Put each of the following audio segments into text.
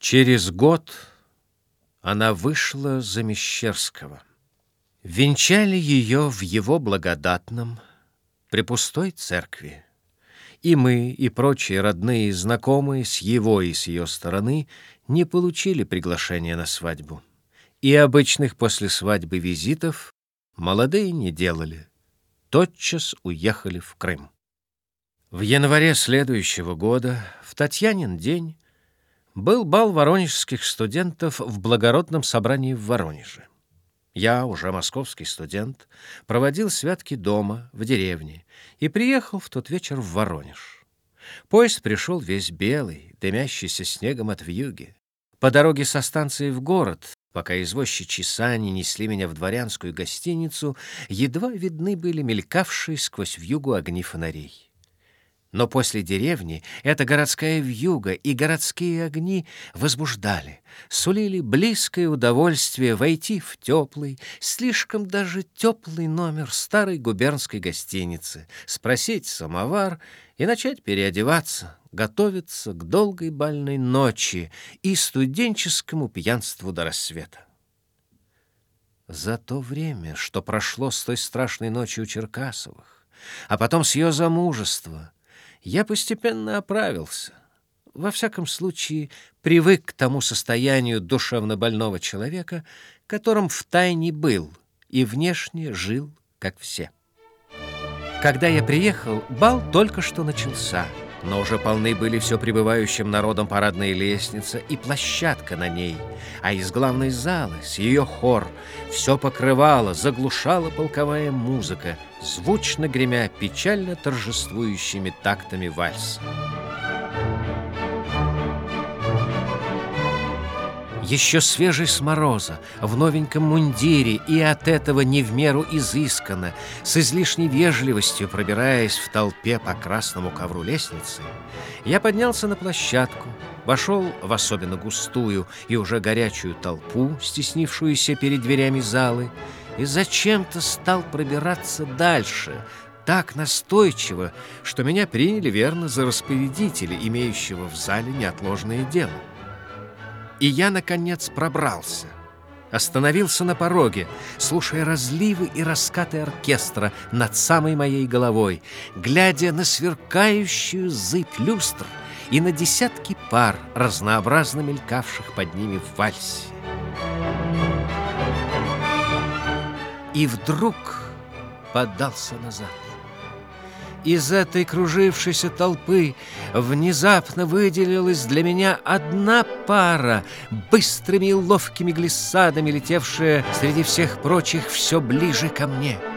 Через год она вышла за Мещерского. Венчали ее в его благодатном, при пустой церкви. И мы, и прочие родные и знакомые с его и с ее стороны не получили приглашения на свадьбу. И обычных после свадьбы визитов молодые не делали. Тотчас уехали в Крым. В январе следующего года, в Татьянин день, был бал воронежских студентов в благородном собрании в Воронеже. Я, уже московский студент, проводил святки дома, в деревне, и приехал в тот вечер в Воронеж. Поезд пришел весь белый, дымящийся снегом от вьюги. По дороге со станции в город, пока извозчичьи сани несли меня в дворянскую гостиницу, едва видны были мелькавшие сквозь вьюгу огни фонарей. Но после деревни эта городская вьюга и городские огни возбуждали, сулили близкое удовольствие войти в теплый, слишком даже теплый номер старой губернской гостиницы, спросить самовар и начать переодеваться, готовиться к долгой бальной ночи и студенческому пьянству до рассвета. За то время, что прошло с той страшной ночи у Черкасовых, а потом с ее замужества — я постепенно оправился. Во всяком случае, привык к тому состоянию душевно больного человека, которым втайне был и внешне жил, как все. Когда я приехал, бал только что начался — но уже полны были все прибывающим народом парадная лестница и площадка на ней, а из главной залы, с ее хор, все покрывало, заглушала полковая музыка, звучно гремя печально торжествующими тактами вальса. еще свежий с мороза, в новеньком мундире и от этого не в меру изысканно, с излишней вежливостью пробираясь в толпе по красному ковру лестницы, я поднялся на площадку, вошел в особенно густую и уже горячую толпу, стеснившуюся перед дверями залы, и зачем-то стал пробираться дальше, так настойчиво, что меня приняли верно за распорядителя, имеющего в зале неотложное дело. И я, наконец, пробрался. Остановился на пороге, слушая разливы и раскаты оркестра над самой моей головой, глядя на сверкающую зыбь люстр и на десятки пар, разнообразно мелькавших под ними в вальсе. И вдруг подался назад. Из этой кружившейся толпы внезапно выделилась для меня одна пара, быстрыми и ловкими глиссадами летевшая среди всех прочих все ближе ко мне —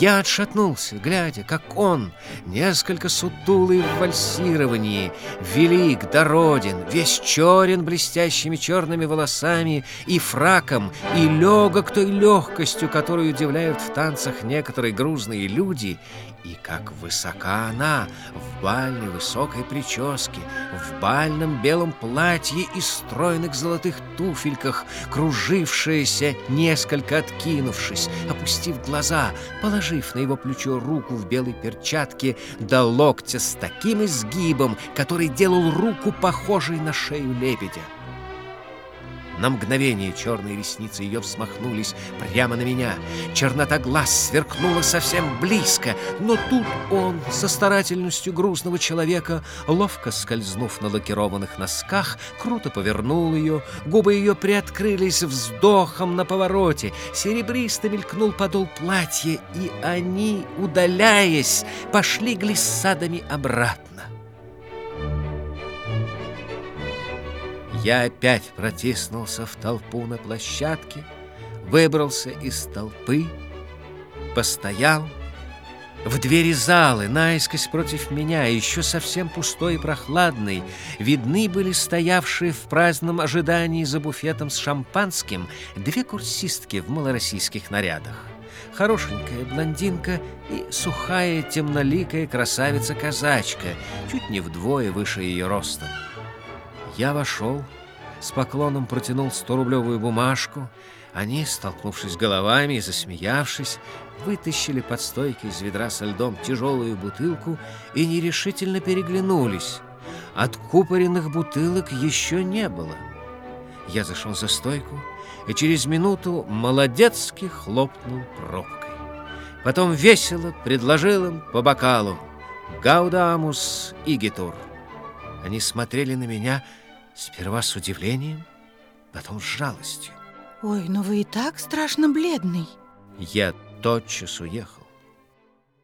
я отшатнулся, глядя, как он, несколько сутулый в вальсировании, велик, дороден, весь черен блестящими черными волосами и фраком, и легок той легкостью, которую удивляют в танцах некоторые грузные люди, и как высока она в бальной высокой прическе, в бальном белом платье и стройных золотых туфельках, кружившаяся, несколько откинувшись, опустив глаза, положив на его плечо руку в белой перчатке до локтя с таким изгибом, который делал руку похожей на шею лебедя. На мгновение черные ресницы ее взмахнулись прямо на меня. Чернота глаз сверкнула совсем близко, но тут он, со старательностью грузного человека, ловко скользнув на лакированных носках, круто повернул ее, губы ее приоткрылись вздохом на повороте, серебристо мелькнул подол платья, и они, удаляясь, пошли глиссадами обратно. Я опять протиснулся в толпу на площадке, выбрался из толпы, постоял. В двери залы, наискось против меня, еще совсем пустой и прохладный, видны были стоявшие в праздном ожидании за буфетом с шампанским две курсистки в малороссийских нарядах. Хорошенькая блондинка и сухая темноликая красавица-казачка, чуть не вдвое выше ее ростом. Я вошел, с поклоном протянул сто-рублевую бумажку. Они, столкнувшись головами и засмеявшись, вытащили под стойкой из ведра со льдом тяжелую бутылку и нерешительно переглянулись. Откупоренных бутылок еще не было. Я зашел за стойку и через минуту молодецки хлопнул пробкой. Потом весело предложил им по бокалу Гаудамус и Гитур. Они смотрели на меня сперва с удивлением, потом с жалостью. Ой, но вы и так страшно бледный. Я тотчас уехал.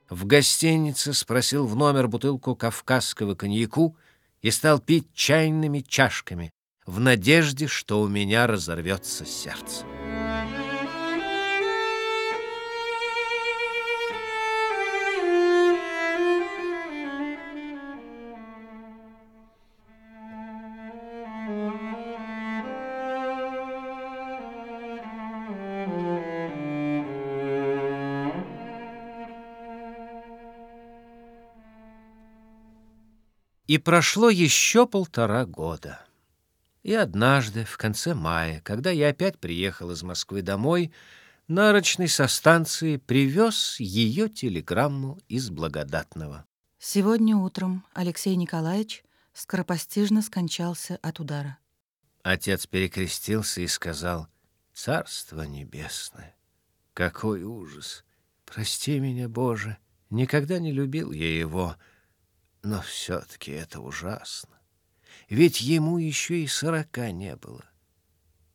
В гостинице спросил в номер бутылку кавказского коньяку и стал пить чайными чашками в надежде, что у меня разорвется сердце. И прошло еще полтора года. И однажды, в конце мая, когда я опять приехал из Москвы домой, нарочный со станции привез ее телеграмму из Благодатного. Сегодня утром Алексей Николаевич скоропостижно скончался от удара. Отец перекрестился и сказал, «Царство небесное! Какой ужас! Прости меня, Боже! Никогда не любил я его!» Но все-таки это ужасно. Ведь ему еще и сорока не было.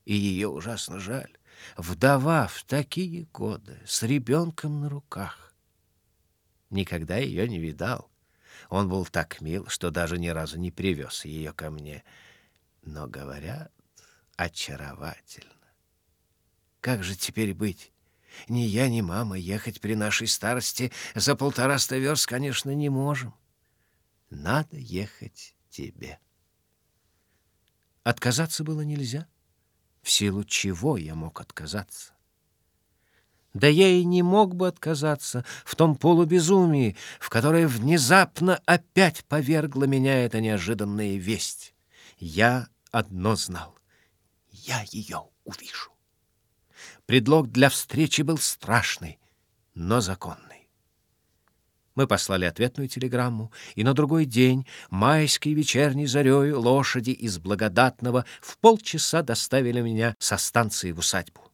И ее ужасно жаль. Вдова в такие годы, с ребенком на руках. Никогда ее не видал. Он был так мил, что даже ни разу не привез ее ко мне. Но, говорят, очаровательно. Как же теперь быть? Ни я, ни мама ехать при нашей старости за полтораста верст, конечно, не можем надо ехать тебе. Отказаться было нельзя, в силу чего я мог отказаться. Да я и не мог бы отказаться в том полубезумии, в которое внезапно опять повергла меня эта неожиданная весть. Я одно знал — я ее увижу. Предлог для встречи был страшный, но законный. Мы послали ответную телеграмму, и на другой день, майской вечерней зарей, лошади из Благодатного в полчаса доставили меня со станции в усадьбу.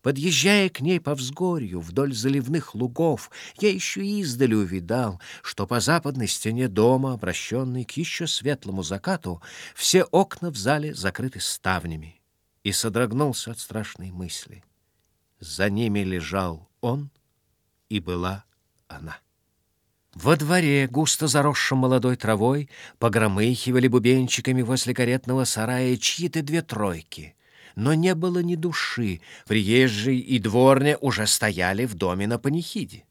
Подъезжая к ней по взгорью вдоль заливных лугов, я еще издали увидал, что по западной стене дома, обращенной к еще светлому закату, все окна в зале закрыты ставнями, и содрогнулся от страшной мысли. За ними лежал он, и была она. Во дворе, густо заросшем молодой травой, погромыхивали бубенчиками возле каретного сарая чьи-то две тройки. Но не было ни души, приезжий и дворня уже стояли в доме на панихиде.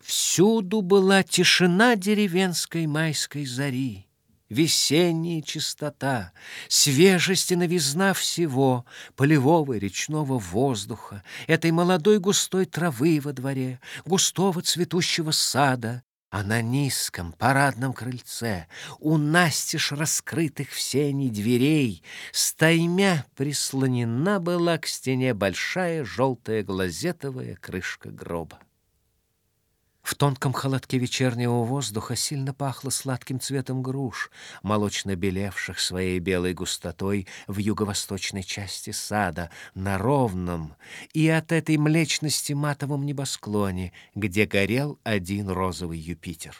Всюду была тишина деревенской майской зари, весенняя чистота, свежесть и новизна всего, полевого речного воздуха, этой молодой густой травы во дворе, густого цветущего сада, а на низком парадном крыльце, у настежь раскрытых в сени дверей, стаймя прислонена была к стене большая желтая глазетовая крышка гроба. Тонком холодке вечернего воздуха сильно пахло сладким цветом груш, молочно белевших своей белой густотой в юго-восточной части сада, на ровном и от этой млечности матовом небосклоне, где горел один розовый Юпитер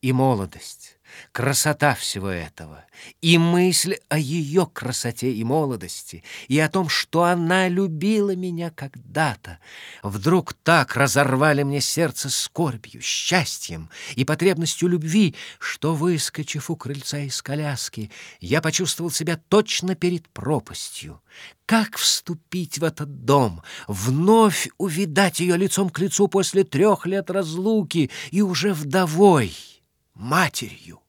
и молодость, красота всего этого, и мысль о ее красоте и молодости, и о том, что она любила меня когда-то, вдруг так разорвали мне сердце скорбью, счастьем и потребностью любви, что, выскочив у крыльца из коляски, я почувствовал себя точно перед пропастью. Как вступить в этот дом, вновь увидать ее лицом к лицу после трех лет разлуки и уже вдовой? Матерью.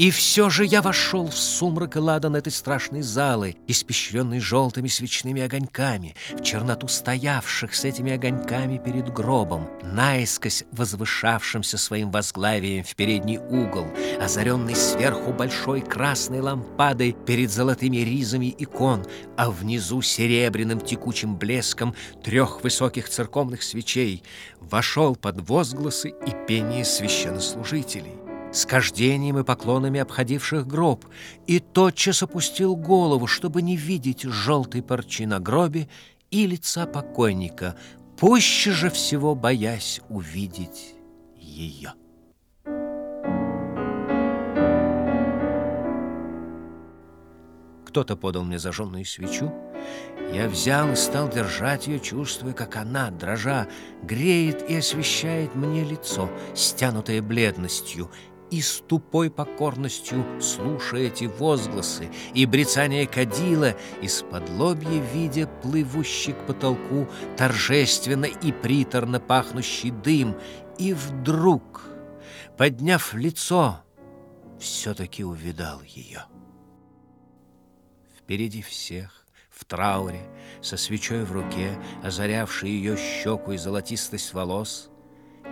И все же я вошел в сумрак и ладан этой страшной залы, испещренной желтыми свечными огоньками, в черноту стоявших с этими огоньками перед гробом, наискось возвышавшимся своим возглавием в передний угол, озаренный сверху большой красной лампадой перед золотыми ризами икон, а внизу серебряным текучим блеском трех высоких церковных свечей, вошел под возгласы и пение священнослужителей. С кождением и поклонами обходивших гроб, и тотчас опустил голову, чтобы не видеть желтой парчи на гробе и лица покойника, пуще же всего боясь увидеть ее. Кто-то подал мне зажженную свечу. Я взял и стал держать ее, чувствуя, как она, дрожа, греет и освещает мне лицо, стянутое бледностью, и с тупой покорностью, слушая эти возгласы и брецание кадила, из-под лобья видя плывущий к потолку торжественно и приторно пахнущий дым, и вдруг, подняв лицо, все-таки увидал ее. Впереди всех, в трауре, со свечой в руке, озарявшей ее щеку и золотистость волос,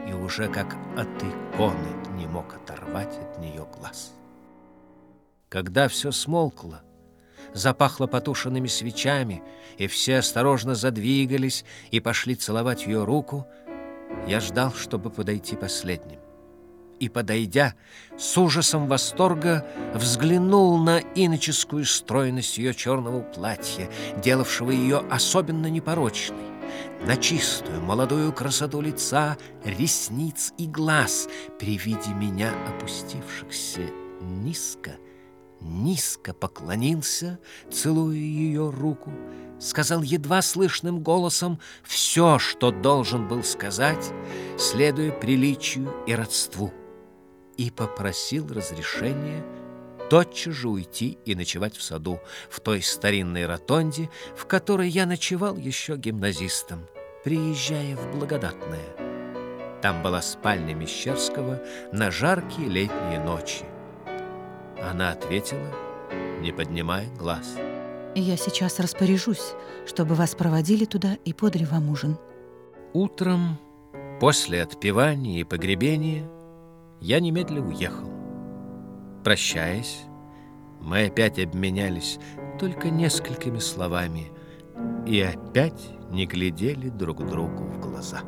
и уже как от иконы не мог оторвать от нее глаз. Когда все смолкло, запахло потушенными свечами, и все осторожно задвигались и пошли целовать ее руку, я ждал, чтобы подойти последним и, подойдя, с ужасом восторга взглянул на иноческую стройность ее черного платья, делавшего ее особенно непорочной, на чистую молодую красоту лица, ресниц и глаз, при виде меня опустившихся низко, низко поклонился, целуя ее руку, сказал едва слышным голосом все, что должен был сказать, следуя приличию и родству и попросил разрешения тотчас же уйти и ночевать в саду, в той старинной ротонде, в которой я ночевал еще гимназистом, приезжая в Благодатное. Там была спальня Мещерского на жаркие летние ночи. Она ответила, не поднимая глаз. «Я сейчас распоряжусь, чтобы вас проводили туда и подали вам ужин». Утром, после отпевания и погребения, я немедленно уехал. Прощаясь, мы опять обменялись только несколькими словами и опять не глядели друг другу в глаза.